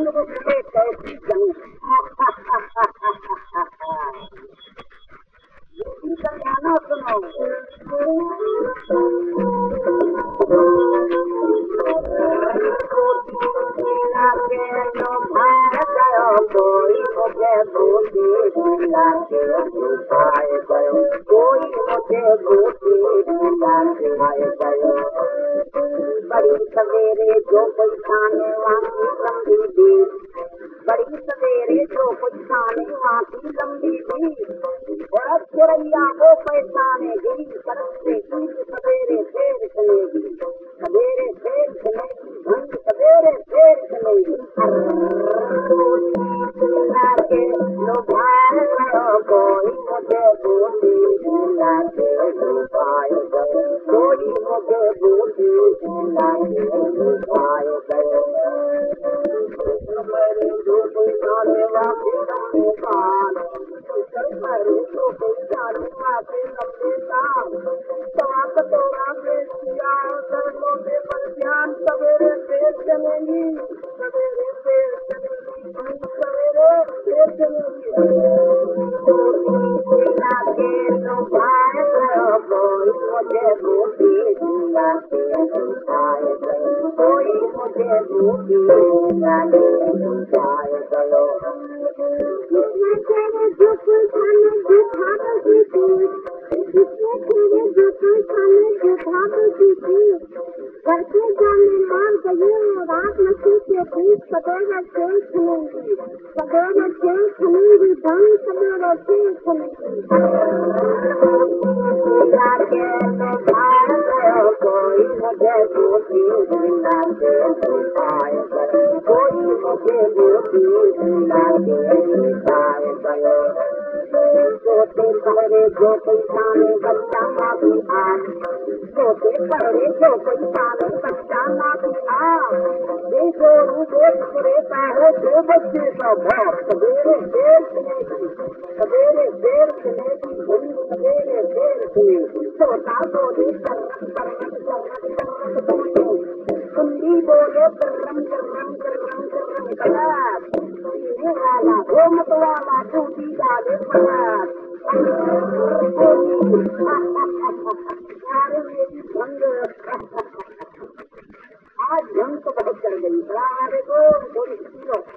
لڳو ڪي बड़ी माफी लंबी थी और अब चोरैया को पहचाने गई सड़क से गीत सवेरे शेर चलेगी सवेरे शेर चलेगी भंग सवेरे शेर चलेगी कोई मुझे बूटी झूला के डुबाए गए कोई मुझे बूटी झूला के डुबाए गए मेरे डूबी वाले वापी اوي پي پي پي پي پي پي پي ڪنهن کان نه جواب مليو. ڪنهن کان مان چيو نه واڪ مان ستي ۽ ڪيڏا ڪنهن کي چئي ٿو. ڇا ڪنهن کي چئي ٿي، ٻن سمورن کي सोते पहरे जो कोई पाने बच्चा भी आ सोते पहरे जो कोई पाने बच्चा माफी आप ये जो रूप रेता है जो बच्चे का भाव सवेरे देर सुने की सवेरे देर सुने की घड़ी सवेरे देर सुने सोता सोने करम करम करम करम करम कुंडी बोले करम करम करम करम कला 아, 영토가 없다는 게, 아래고, 머리 길어.